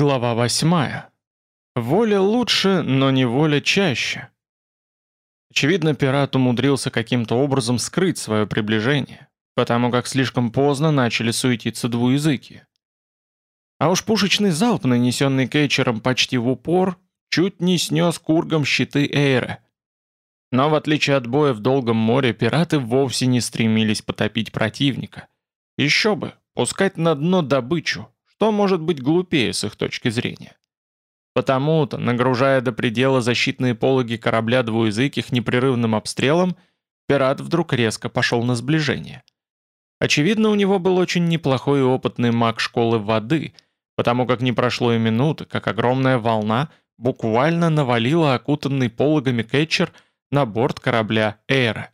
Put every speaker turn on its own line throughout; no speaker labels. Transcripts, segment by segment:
Глава восьмая. Воля лучше, но не воля чаще. Очевидно, пират умудрился каким-то образом скрыть свое приближение, потому как слишком поздно начали суетиться двуязыки. А уж пушечный залп, нанесенный Кейчером почти в упор, чуть не снес кургом щиты Эйра. Но в отличие от боя в долгом море, пираты вовсе не стремились потопить противника. Еще бы, пускать на дно добычу, что может быть глупее с их точки зрения? Потому-то, нагружая до предела защитные пологи корабля двуязыких непрерывным обстрелом, пират вдруг резко пошел на сближение. Очевидно, у него был очень неплохой и опытный маг школы воды, потому как не прошло и минуты, как огромная волна буквально навалила окутанный пологами кетчер на борт корабля «Эйра».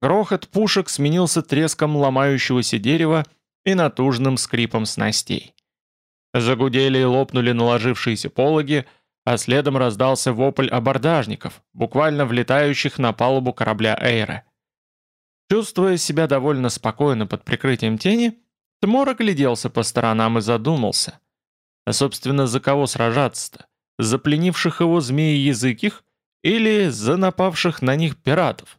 Грохот пушек сменился треском ломающегося дерева и натужным скрипом снастей. Загудели и лопнули наложившиеся пологи, а следом раздался вопль абордажников, буквально влетающих на палубу корабля Эйра. Чувствуя себя довольно спокойно под прикрытием тени, Тмор огляделся по сторонам и задумался. А собственно, за кого сражаться-то? За пленивших его змеи языких или за напавших на них пиратов?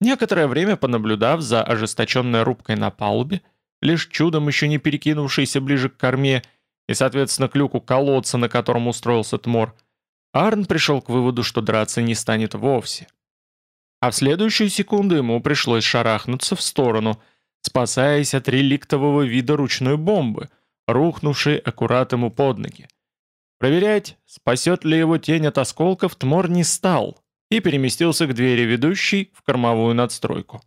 Некоторое время понаблюдав за ожесточенной рубкой на палубе, лишь чудом еще не перекинувшейся ближе к корме, и, соответственно, к люку колодца, на котором устроился Тмор, Арн пришел к выводу, что драться не станет вовсе. А в следующую секунду ему пришлось шарахнуться в сторону, спасаясь от реликтового вида ручной бомбы, рухнувшей аккурат ему под ноги. Проверять, спасет ли его тень от осколков, Тмор не стал и переместился к двери, ведущей в кормовую надстройку.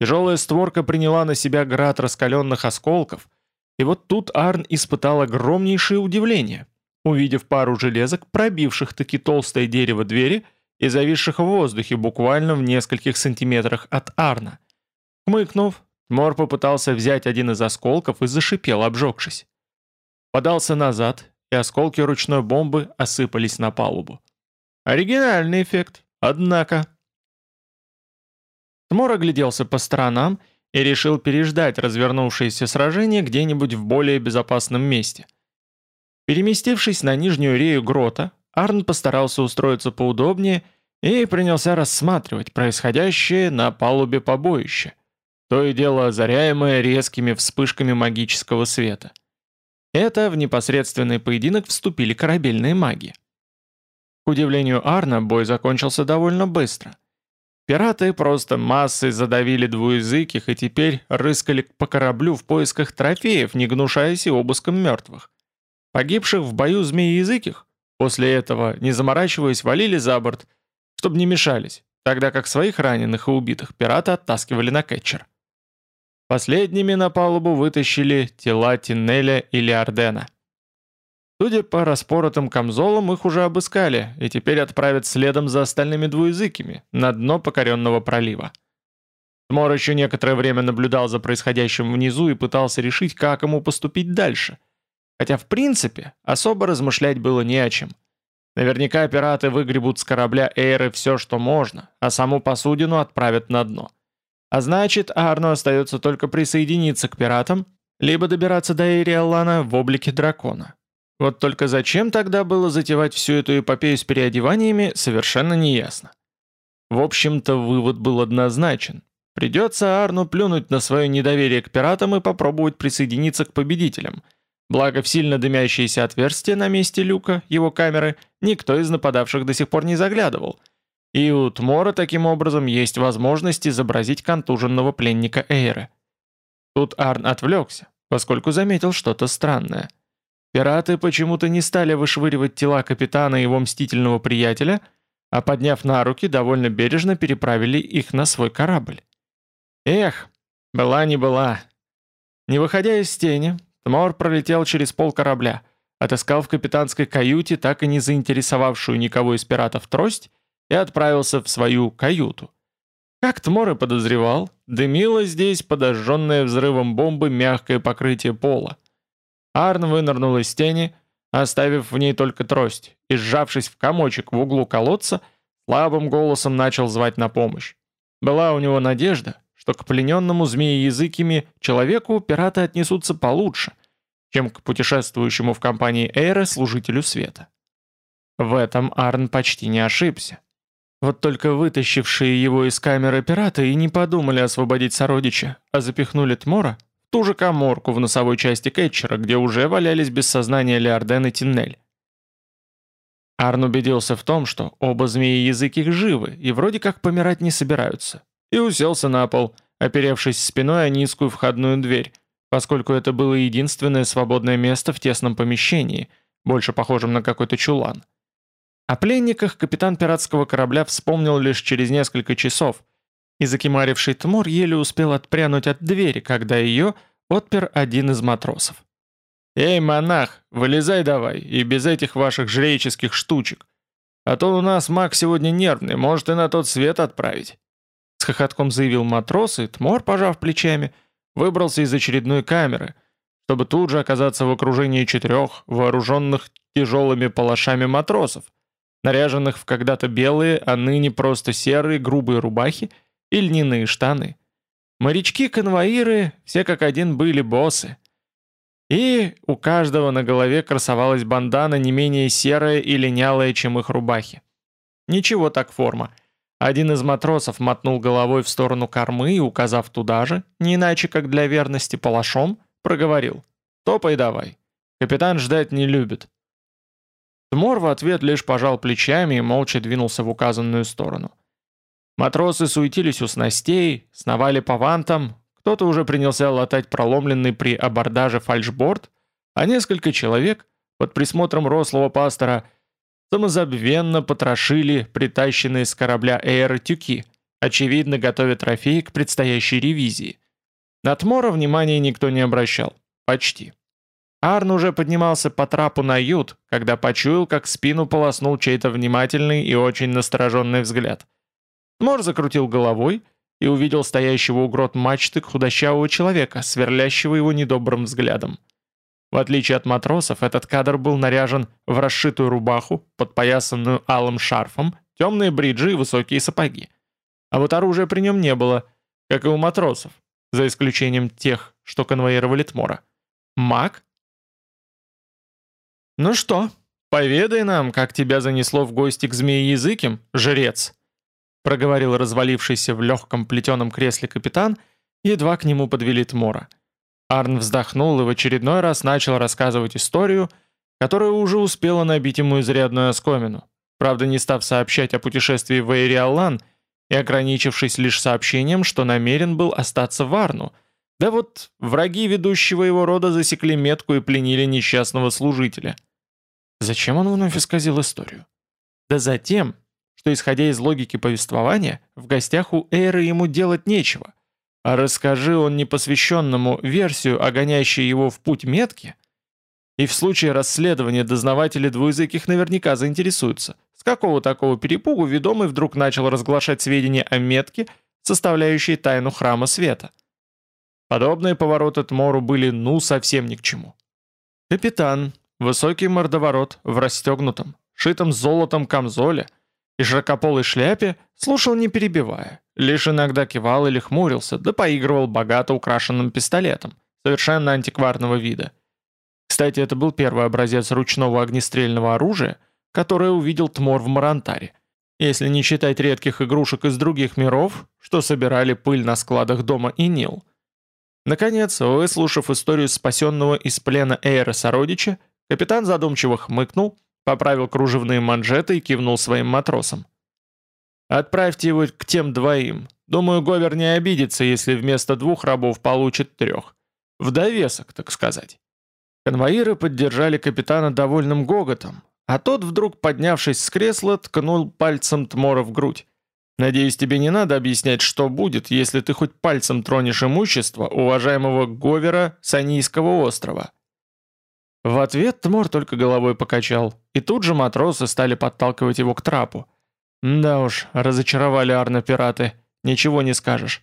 Тяжелая створка приняла на себя град раскаленных осколков — и вот тут Арн испытал огромнейшее удивление, увидев пару железок, пробивших таки толстое дерево двери и зависших в воздухе буквально в нескольких сантиметрах от Арна. Хмыкнув, Мор попытался взять один из осколков и зашипел, обжегшись. Подался назад, и осколки ручной бомбы осыпались на палубу. Оригинальный эффект, однако. Тмор огляделся по сторонам и решил переждать развернувшееся сражение где-нибудь в более безопасном месте. Переместившись на нижнюю рею грота, Арн постарался устроиться поудобнее и принялся рассматривать происходящее на палубе побоище, то и дело озаряемое резкими вспышками магического света. Это в непосредственный поединок вступили корабельные маги. К удивлению Арна, бой закончился довольно быстро – Пираты просто массой задавили двуязыких и теперь рыскали по кораблю в поисках трофеев, не гнушаясь и обыском мертвых. Погибших в бою змеи-языких после этого, не заморачиваясь, валили за борт, чтобы не мешались, тогда как своих раненых и убитых пираты оттаскивали на кетчер. Последними на палубу вытащили тела Тиннеля или Ардена. Судя по распоротым камзолам, их уже обыскали, и теперь отправят следом за остальными двуязыкими, на дно покоренного пролива. Тмор еще некоторое время наблюдал за происходящим внизу и пытался решить, как ему поступить дальше. Хотя, в принципе, особо размышлять было не о чем. Наверняка пираты выгребут с корабля Эйры все, что можно, а саму посудину отправят на дно. А значит, Арну остается только присоединиться к пиратам, либо добираться до Эйриаллана в облике дракона. Вот только зачем тогда было затевать всю эту эпопею с переодеваниями, совершенно неясно. В общем-то, вывод был однозначен. Придется Арну плюнуть на свое недоверие к пиратам и попробовать присоединиться к победителям. Благо в сильно дымящееся отверстие на месте люка, его камеры, никто из нападавших до сих пор не заглядывал. И у Тмора таким образом есть возможность изобразить контуженного пленника Эйры. Тут Арн отвлекся, поскольку заметил что-то странное – Пираты почему-то не стали вышвыривать тела капитана и его мстительного приятеля, а подняв на руки, довольно бережно переправили их на свой корабль. Эх, была не была. Не выходя из тени, Тмор пролетел через пол корабля, отыскал в капитанской каюте так и не заинтересовавшую никого из пиратов трость и отправился в свою каюту. Как Тмор и подозревал, дымило здесь подожженное взрывом бомбы мягкое покрытие пола. Арн вынырнул из тени, оставив в ней только трость, и, сжавшись в комочек в углу колодца, слабым голосом начал звать на помощь. Была у него надежда, что к плененному змеи-языкими человеку пираты отнесутся получше, чем к путешествующему в компании Эйра служителю света. В этом Арн почти не ошибся. Вот только вытащившие его из камеры пираты и не подумали освободить сородича, а запихнули Тмора ту же коморку в носовой части Кэтчера, где уже валялись без сознания Леорден и Тиннель. Арн убедился в том, что оба змеи-языки живы и вроде как помирать не собираются, и уселся на пол, оперевшись спиной о низкую входную дверь, поскольку это было единственное свободное место в тесном помещении, больше похожем на какой-то чулан. О пленниках капитан пиратского корабля вспомнил лишь через несколько часов, и закимаривший Тмор еле успел отпрянуть от двери, когда ее отпер один из матросов. «Эй, монах, вылезай давай, и без этих ваших жреческих штучек. А то у нас маг сегодня нервный, может и на тот свет отправить». С хохотком заявил матрос, и Тмор, пожав плечами, выбрался из очередной камеры, чтобы тут же оказаться в окружении четырех вооруженных тяжелыми палашами матросов, наряженных в когда-то белые, а ныне просто серые грубые рубахи и льняные штаны. Морячки-конвоиры все как один были боссы. И у каждого на голове красовалась бандана не менее серая и линялая, чем их рубахи. Ничего так форма. Один из матросов мотнул головой в сторону кормы и, указав туда же, не иначе как для верности палашом, проговорил. «Топай давай. Капитан ждать не любит». Тмор в ответ лишь пожал плечами и молча двинулся в указанную сторону. Матросы суетились у снастей, сновали по вантам, кто-то уже принялся латать проломленный при абордаже фальшборд, а несколько человек, под присмотром рослого пастора, самозабвенно потрошили притащенные с корабля Эйра тюки, очевидно готовя трофеи к предстоящей ревизии. На Тмора внимания никто не обращал. Почти. Арн уже поднимался по трапу на ют, когда почуял, как спину полоснул чей-то внимательный и очень настороженный взгляд. Мор закрутил головой и увидел стоящего у грот мачты худощавого человека, сверлящего его недобрым взглядом. В отличие от матросов, этот кадр был наряжен в расшитую рубаху, подпоясанную алым шарфом, темные бриджи и высокие сапоги. А вот оружия при нем не было, как и у матросов, за исключением тех, что конвоировали Тмора. Маг «Ну что, поведай нам, как тебя занесло в гости к змеи-языким, жрец?» Проговорил развалившийся в легком плетеном кресле капитан, едва к нему подвели Тмора. Арн вздохнул и в очередной раз начал рассказывать историю, которая уже успела набить ему изрядную оскомину, правда не став сообщать о путешествии в Эйриаллан и ограничившись лишь сообщением, что намерен был остаться в Арну, да вот враги ведущего его рода засекли метку и пленили несчастного служителя – Зачем он вновь исказил историю? Да затем, что, исходя из логики повествования, в гостях у Эйры ему делать нечего. А расскажи он непосвященному версию, огоняющей его в путь метки, и в случае расследования дознаватели двуязыких наверняка заинтересуются, с какого такого перепугу ведомый вдруг начал разглашать сведения о метке, составляющей тайну храма света. Подобные повороты Тмору были ну совсем ни к чему. Капитан, Высокий мордоворот в расстегнутом, шитом золотом камзоле и широкополой шляпе слушал не перебивая, лишь иногда кивал или хмурился, да поигрывал богато украшенным пистолетом, совершенно антикварного вида. Кстати, это был первый образец ручного огнестрельного оружия, которое увидел Тмор в Марантаре, если не считать редких игрушек из других миров, что собирали пыль на складах дома и Нил. Наконец, выслушав историю спасенного из плена Эйра сородича, Капитан задумчиво хмыкнул, поправил кружевные манжеты и кивнул своим матросам. «Отправьте его к тем двоим. Думаю, Говер не обидится, если вместо двух рабов получит трех. В довесок, так сказать». Конвоиры поддержали капитана довольным гоготом, а тот, вдруг поднявшись с кресла, ткнул пальцем Тмора в грудь. «Надеюсь, тебе не надо объяснять, что будет, если ты хоть пальцем тронешь имущество уважаемого Говера Санийского острова». В ответ Тмор только головой покачал, и тут же матросы стали подталкивать его к трапу. Да уж, разочаровали Арна пираты, ничего не скажешь.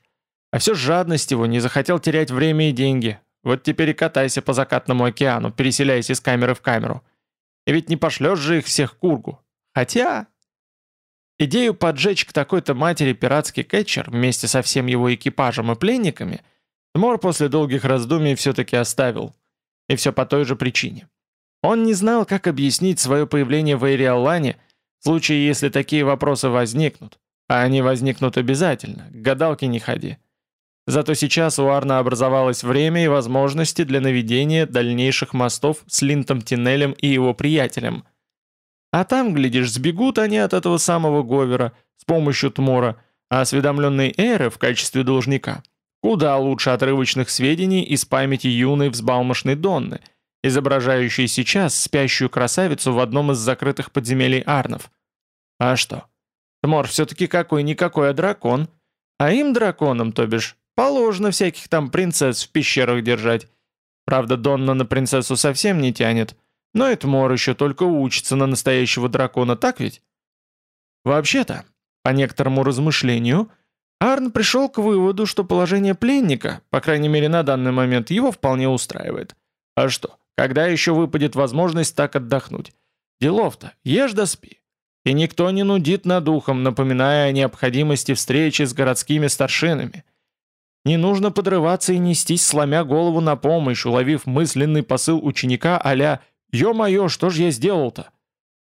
А все жадность его, не захотел терять время и деньги. Вот теперь и катайся по закатному океану, переселяясь из камеры в камеру. И ведь не пошлешь же их всех кургу. Хотя... Идею поджечь к такой-то матери пиратский кетчер вместе со всем его экипажем и пленниками Тмор после долгих раздумий все-таки оставил – И все по той же причине. Он не знал, как объяснить свое появление в Эйриаллане в случае, если такие вопросы возникнут. А они возникнут обязательно, к гадалке не ходи. Зато сейчас у Арна образовалось время и возможности для наведения дальнейших мостов с Линтом Тинелем и его приятелем. А там, глядишь, сбегут они от этого самого Говера с помощью Тмора, а осведомленные Эры в качестве должника куда лучше отрывочных сведений из памяти юной взбалмошной Донны, изображающей сейчас спящую красавицу в одном из закрытых подземелий Арнов. А что? Тмор все-таки какой-никакой, а дракон. А им, драконам, то бишь, положено всяких там принцесс в пещерах держать. Правда, Донна на принцессу совсем не тянет, но и Тмор еще только учится на настоящего дракона, так ведь? Вообще-то, по некоторому размышлению, Арн пришел к выводу, что положение пленника, по крайней мере на данный момент, его вполне устраивает. А что, когда еще выпадет возможность так отдохнуть? Делов-то, ешь да спи. И никто не нудит над ухом, напоминая о необходимости встречи с городскими старшинами. Не нужно подрываться и нестись, сломя голову на помощь, уловив мысленный посыл ученика а-ля «Ё-моё, что ж я сделал-то?»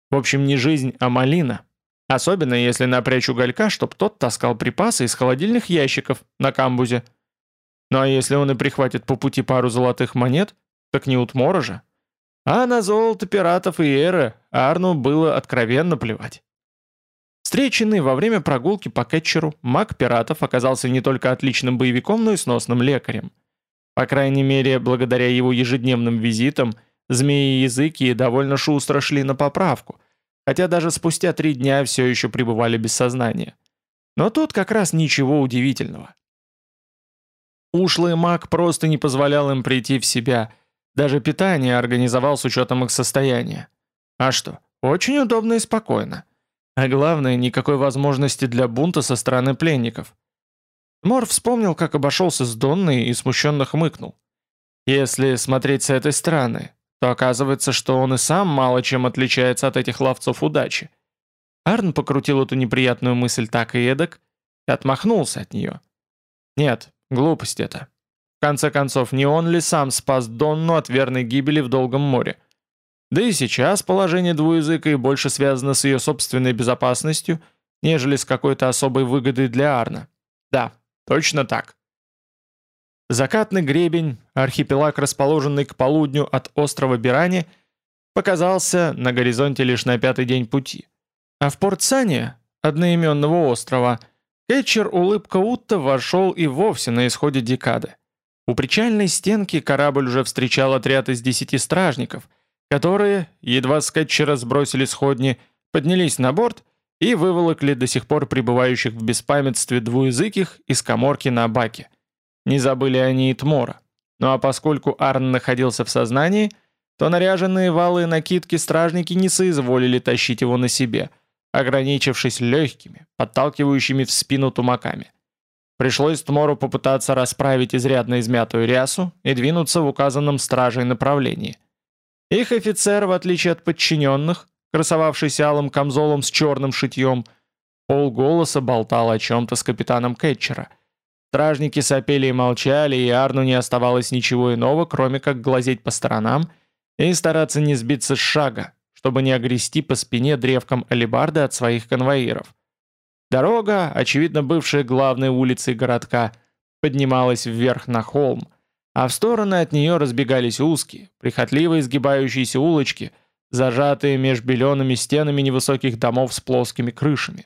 В общем, не жизнь, а малина. Особенно если напрячь уголька, чтоб тот таскал припасы из холодильных ящиков на камбузе. Ну а если он и прихватит по пути пару золотых монет, так не утмора же. А на золото пиратов и эры Арну было откровенно плевать. Встреченный во время прогулки по кетчеру, маг пиратов оказался не только отличным боевиком, но и сносным лекарем. По крайней мере, благодаря его ежедневным визитам, змеи-языки довольно шустро шли на поправку – хотя даже спустя три дня все еще пребывали без сознания. Но тут как раз ничего удивительного. Ушлый маг просто не позволял им прийти в себя, даже питание организовал с учетом их состояния. А что, очень удобно и спокойно. А главное, никакой возможности для бунта со стороны пленников. Мор вспомнил, как обошелся с Донной и смущенно хмыкнул. Если смотреть с этой стороны, то оказывается, что он и сам мало чем отличается от этих ловцов удачи. Арн покрутил эту неприятную мысль так и эдак и отмахнулся от нее. Нет, глупость это. В конце концов, не он ли сам спас Донну от верной гибели в долгом море? Да и сейчас положение двуязыка и больше связано с ее собственной безопасностью, нежели с какой-то особой выгодой для Арна. Да, точно так. Закатный гребень, архипелаг, расположенный к полудню от острова Бирани, показался на горизонте лишь на пятый день пути. А в порт Сане, одноименного острова, Кетчер улыбка Утта вошел и вовсе на исходе декады. У причальной стенки корабль уже встречал отряд из десяти стражников, которые, едва с Кетчера сбросили сходни, поднялись на борт и выволокли до сих пор пребывающих в беспамятстве двуязыких из коморки на баке – не забыли они и Тмора. Ну а поскольку Арн находился в сознании, то наряженные валы и накидки стражники не соизволили тащить его на себе, ограничившись легкими, подталкивающими в спину тумаками. Пришлось Тмору попытаться расправить изрядно измятую рясу и двинуться в указанном стражей направлении. Их офицер, в отличие от подчиненных, красовавшийся алым камзолом с черным шитьем, полголоса болтал о чем-то с капитаном Кетчера – Стражники сопели и молчали, и Арну не оставалось ничего иного, кроме как глазеть по сторонам и стараться не сбиться с шага, чтобы не огрести по спине древком алебарды от своих конвоиров. Дорога, очевидно бывшая главной улицей городка, поднималась вверх на холм, а в стороны от нее разбегались узкие, прихотливо изгибающиеся улочки, зажатые меж белеными стенами невысоких домов с плоскими крышами.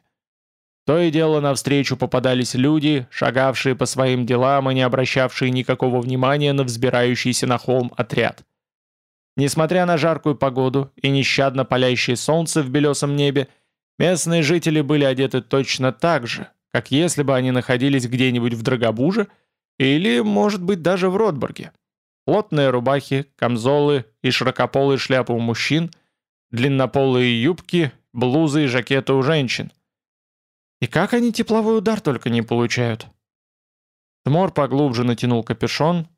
То и дело навстречу попадались люди, шагавшие по своим делам и не обращавшие никакого внимания на взбирающийся на холм отряд. Несмотря на жаркую погоду и нещадно палящее солнце в белесом небе, местные жители были одеты точно так же, как если бы они находились где-нибудь в Драгобуже или, может быть, даже в Ротбурге. Плотные рубахи, камзолы и широкополые шляпы у мужчин, длиннополые юбки, блузы и жакеты у женщин – и как они тепловой удар только не получают? Тмор поглубже натянул капюшон,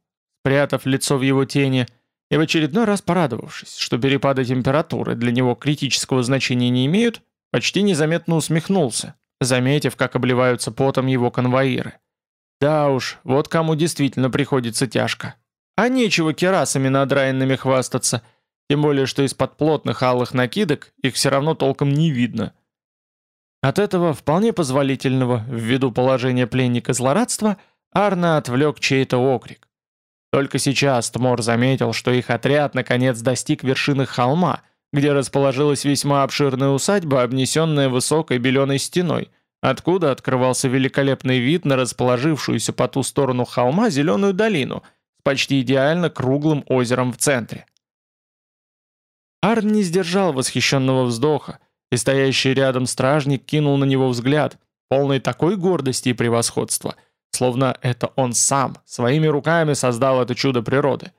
спрятав лицо в его тени, и в очередной раз порадовавшись, что перепады температуры для него критического значения не имеют, почти незаметно усмехнулся, заметив, как обливаются потом его конвоиры. Да уж, вот кому действительно приходится тяжко. а нечего керасами надраенными хвастаться, тем более что из-под плотных алых накидок их все равно толком не видно. От этого вполне позволительного, ввиду положения пленника злорадства, Арна отвлек чей-то окрик. Только сейчас Тмор заметил, что их отряд наконец достиг вершины холма, где расположилась весьма обширная усадьба, обнесенная высокой беленой стеной, откуда открывался великолепный вид на расположившуюся по ту сторону холма зеленую долину с почти идеально круглым озером в центре. Арн не сдержал восхищенного вздоха, и стоящий рядом стражник кинул на него взгляд, полный такой гордости и превосходства, словно это он сам, своими руками создал это чудо природы.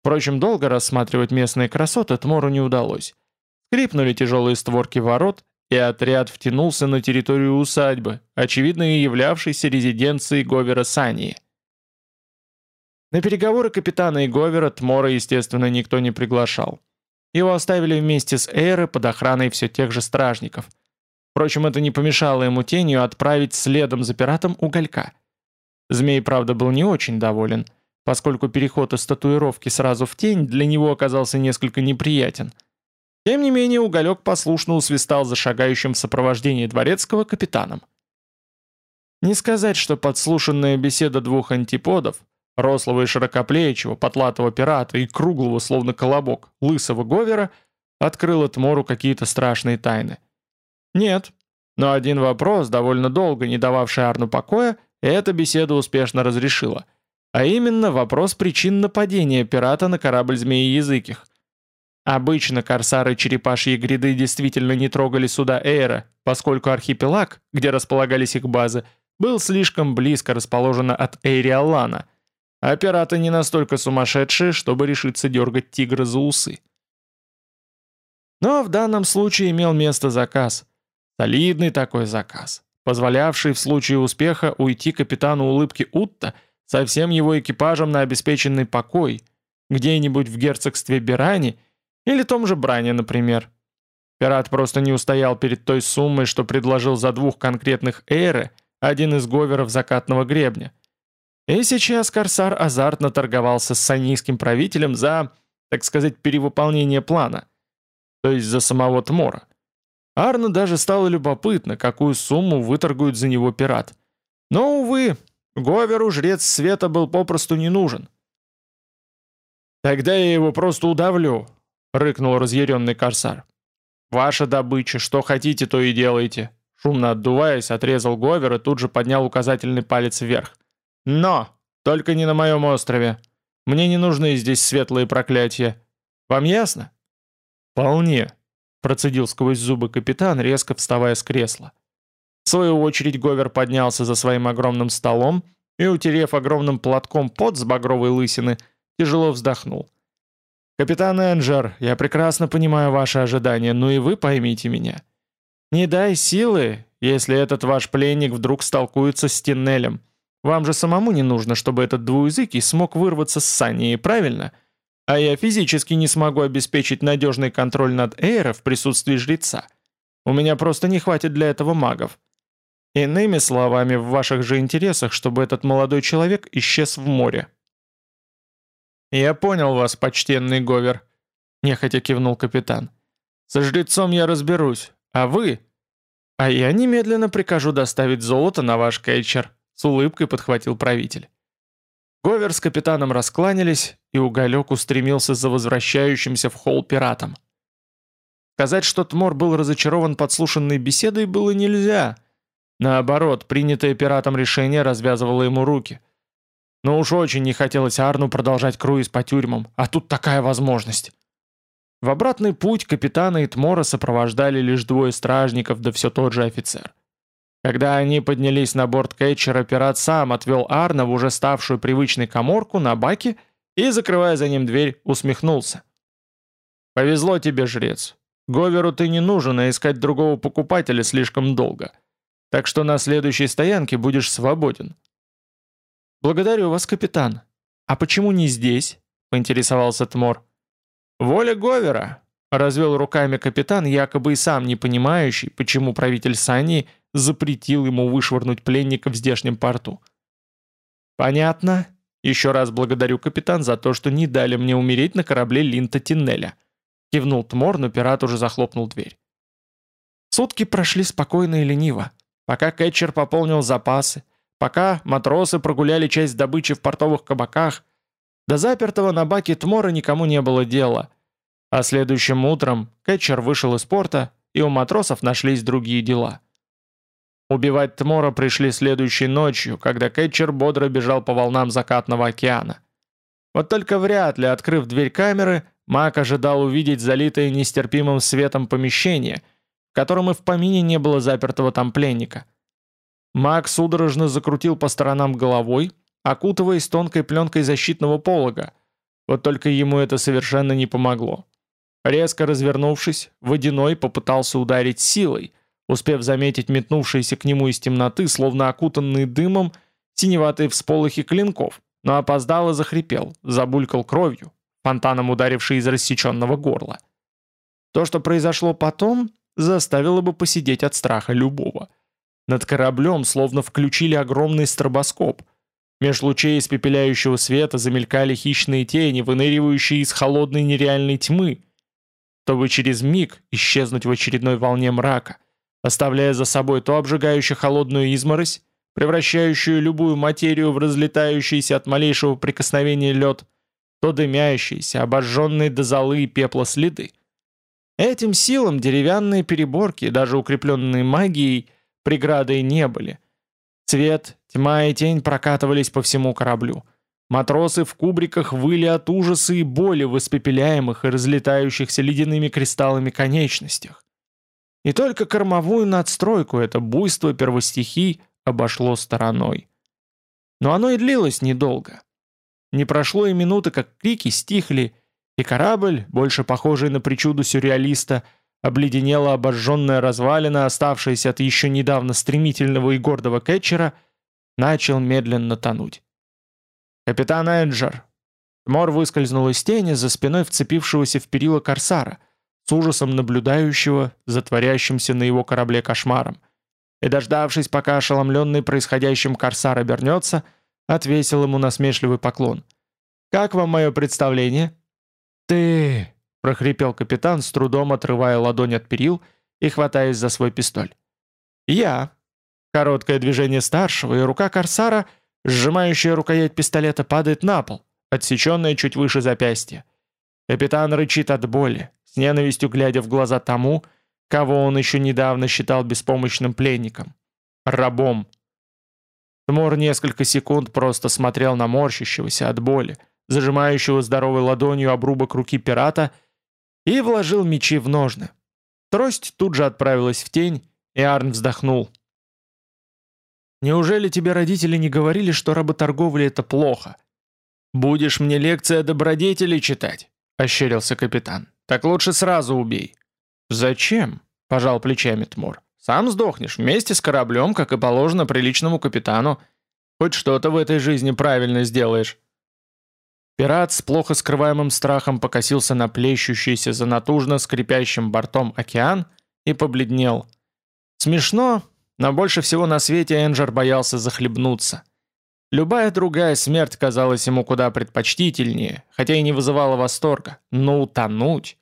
Впрочем, долго рассматривать местные красоты Тмору не удалось. Скрипнули тяжелые створки ворот, и отряд втянулся на территорию усадьбы, очевидно и являвшейся резиденцией Говера Сании. На переговоры капитана и Говера Тмора, естественно, никто не приглашал. Его оставили вместе с Эйры под охраной все тех же стражников. Впрочем, это не помешало ему тенью отправить следом за пиратом уголька. Змей, правда, был не очень доволен, поскольку переход из татуировки сразу в тень для него оказался несколько неприятен. Тем не менее, уголек послушно усвистал за шагающим в сопровождении дворецкого капитаном. Не сказать, что подслушанная беседа двух антиподов, рослого и широкоплечего, потлатого пирата и круглого, словно колобок, лысого говера, открыла Тмору какие-то страшные тайны. Нет, но один вопрос, довольно долго не дававший Арну покоя, эта беседа успешно разрешила. А именно вопрос причин нападения пирата на корабль Змеи Языких. Обычно корсары черепашьи гряды действительно не трогали суда Эйра, поскольку архипелаг, где располагались их базы, был слишком близко расположен от Эйриалана, а пираты не настолько сумасшедшие, чтобы решиться дергать тигра за усы. Но в данном случае имел место заказ. Солидный такой заказ позволявший в случае успеха уйти капитану улыбки Утта со всем его экипажем на обеспеченный покой, где-нибудь в герцогстве Бирани или том же Бране, например. Пират просто не устоял перед той суммой, что предложил за двух конкретных эйры один из говеров закатного гребня. И сейчас Корсар азартно торговался с санийским правителем за, так сказать, перевыполнение плана, то есть за самого Тмора. Арну даже стало любопытно, какую сумму выторгует за него пират. Но, увы, Говеру жрец света был попросту не нужен. «Тогда я его просто удавлю», — рыкнул разъяренный корсар. «Ваша добыча, что хотите, то и делайте». Шумно отдуваясь, отрезал Говер и тут же поднял указательный палец вверх. «Но! Только не на моем острове. Мне не нужны здесь светлые проклятия. Вам ясно?» «Вполне», Процедил сквозь зубы капитан, резко вставая с кресла. В свою очередь Говер поднялся за своим огромным столом и, утерев огромным платком пот с багровой лысины, тяжело вздохнул. «Капитан Энджер, я прекрасно понимаю ваши ожидания, но и вы поймите меня. Не дай силы, если этот ваш пленник вдруг столкуется с Тиннелем. Вам же самому не нужно, чтобы этот двуязыкий смог вырваться с Саней, правильно?» а я физически не смогу обеспечить надежный контроль над Эйра в присутствии жреца. У меня просто не хватит для этого магов. Иными словами, в ваших же интересах, чтобы этот молодой человек исчез в море. «Я понял вас, почтенный Говер», — нехотя кивнул капитан. «Со жрецом я разберусь, а вы...» «А я немедленно прикажу доставить золото на ваш кетчер», — с улыбкой подхватил правитель. Говер с капитаном раскланялись, и уголек устремился за возвращающимся в холл пиратом. Сказать, что Тмор был разочарован подслушанной беседой, было нельзя. Наоборот, принятое пиратом решение развязывало ему руки. Но уж очень не хотелось Арну продолжать круиз по тюрьмам, а тут такая возможность. В обратный путь капитана и Тмора сопровождали лишь двое стражников, да все тот же офицер. Когда они поднялись на борт Кетчера, пират сам отвел Арна в уже ставшую привычной коморку на баке и, закрывая за ним дверь, усмехнулся. «Повезло тебе, жрец. Говеру ты не нужен, а искать другого покупателя слишком долго. Так что на следующей стоянке будешь свободен». «Благодарю вас, капитан. А почему не здесь?» — поинтересовался Тмор. «Воля Говера», — развел руками капитан, якобы и сам не понимающий, почему правитель Сании — запретил ему вышвырнуть пленника в здешнем порту. «Понятно. Еще раз благодарю, капитан, за то, что не дали мне умереть на корабле Линта Тиннеля. Кивнул Тмор, но пират уже захлопнул дверь. Сутки прошли спокойно и лениво. Пока Кэтчер пополнил запасы, пока матросы прогуляли часть добычи в портовых кабаках, до запертого на баке Тмора никому не было дела. А следующим утром Кэтчер вышел из порта, и у матросов нашлись другие дела. Убивать Тмора пришли следующей ночью, когда Кэтчер бодро бежал по волнам закатного океана. Вот только вряд ли, открыв дверь камеры, Мак ожидал увидеть залитое нестерпимым светом помещение, в котором и в помине не было запертого там пленника. Мак судорожно закрутил по сторонам головой, окутываясь тонкой пленкой защитного полога. Вот только ему это совершенно не помогло. Резко развернувшись, Водяной попытался ударить силой, успев заметить метнувшиеся к нему из темноты, словно окутанные дымом, синеватые всполохи клинков, но опоздал и захрипел, забулькал кровью, фонтаном ударивший из рассеченного горла. То, что произошло потом, заставило бы посидеть от страха любого. Над кораблем словно включили огромный стробоскоп. Меж лучей испепеляющего света замелькали хищные тени, выныривающие из холодной нереальной тьмы, чтобы через миг исчезнуть в очередной волне мрака — оставляя за собой то обжигающую холодную изморозь, превращающую любую материю в разлетающийся от малейшего прикосновения лед, то дымящиеся, обожженные до золы и пепла следы. Этим силам деревянные переборки, даже укрепленные магией, преградой не были. Цвет, тьма и тень прокатывались по всему кораблю. Матросы в кубриках выли от ужаса и боли в испепеляемых и разлетающихся ледяными кристаллами конечностях. И только кормовую надстройку это буйство первостихий обошло стороной. Но оно и длилось недолго. Не прошло и минуты, как крики стихли, и корабль, больше похожий на причуду сюрреалиста, обледенела обожженная развалина, оставшаяся от еще недавно стремительного и гордого кетчера, начал медленно тонуть. «Капитан Эджер!» Мор выскользнул из тени за спиной вцепившегося в перила корсара — с ужасом наблюдающего за творящимся на его корабле кошмаром, и, дождавшись, пока ошеломленный происходящим корсар обернется, отвесил ему насмешливый поклон. «Как вам мое представление?» «Ты...» — прохрипел капитан, с трудом отрывая ладонь от перил и хватаясь за свой пистоль. «Я...» Короткое движение старшего, и рука корсара, сжимающая рукоять пистолета, падает на пол, отсеченная чуть выше запястья. Капитан рычит от боли, с ненавистью глядя в глаза тому, кого он еще недавно считал беспомощным пленником. Рабом. Тмор несколько секунд просто смотрел на морщащегося от боли, зажимающего здоровой ладонью обрубок руки пирата, и вложил мечи в ножны. Трость тут же отправилась в тень, и Арн вздохнул. «Неужели тебе родители не говорили, что работорговля — это плохо? Будешь мне лекции о добродетели читать?» — ощерился капитан. Так лучше сразу убей». «Зачем?» – пожал плечами Тмор. «Сам сдохнешь вместе с кораблем, как и положено приличному капитану. Хоть что-то в этой жизни правильно сделаешь». Пират с плохо скрываемым страхом покосился на плещущийся за натужно скрипящим бортом океан и побледнел. Смешно, но больше всего на свете Энджер боялся захлебнуться. Любая другая смерть казалась ему куда предпочтительнее, хотя и не вызывала восторга. Но утонуть...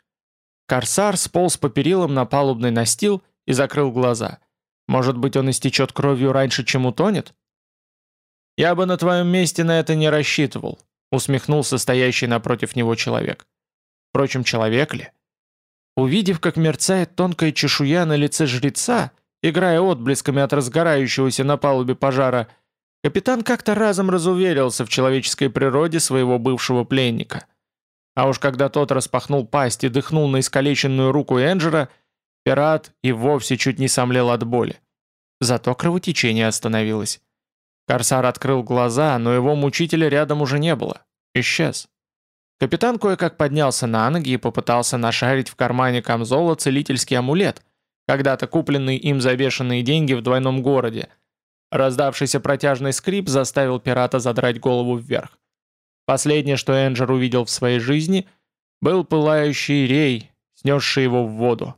Корсар сполз по перилам на палубный настил и закрыл глаза. Может быть, он истечет кровью раньше, чем утонет? «Я бы на твоем месте на это не рассчитывал», усмехнулся стоящий напротив него человек. Впрочем, человек ли? Увидев, как мерцает тонкая чешуя на лице жреца, играя отблесками от разгорающегося на палубе пожара, капитан как-то разом разуверился в человеческой природе своего бывшего пленника – а уж когда тот распахнул пасть и дыхнул на искалеченную руку Энджера, пират и вовсе чуть не сомлел от боли. Зато кровотечение остановилось. Корсар открыл глаза, но его мучителя рядом уже не было. Исчез. Капитан кое-как поднялся на ноги и попытался нашарить в кармане камзола целительский амулет, когда-то купленный им за бешеные деньги в двойном городе. Раздавшийся протяжный скрип заставил пирата задрать голову вверх. Последнее, что Энджер увидел в своей жизни, был пылающий рей, снесший его в воду.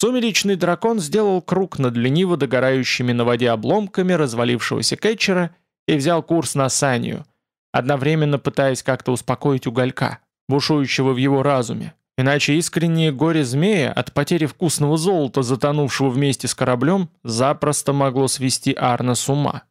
Сумеречный дракон сделал круг над лениво догорающими на воде обломками развалившегося кетчера и взял курс на Санию, одновременно пытаясь как-то успокоить уголька, бушующего в его разуме, иначе искреннее горе змея от потери вкусного золота, затонувшего вместе с кораблем, запросто могло свести Арна с ума.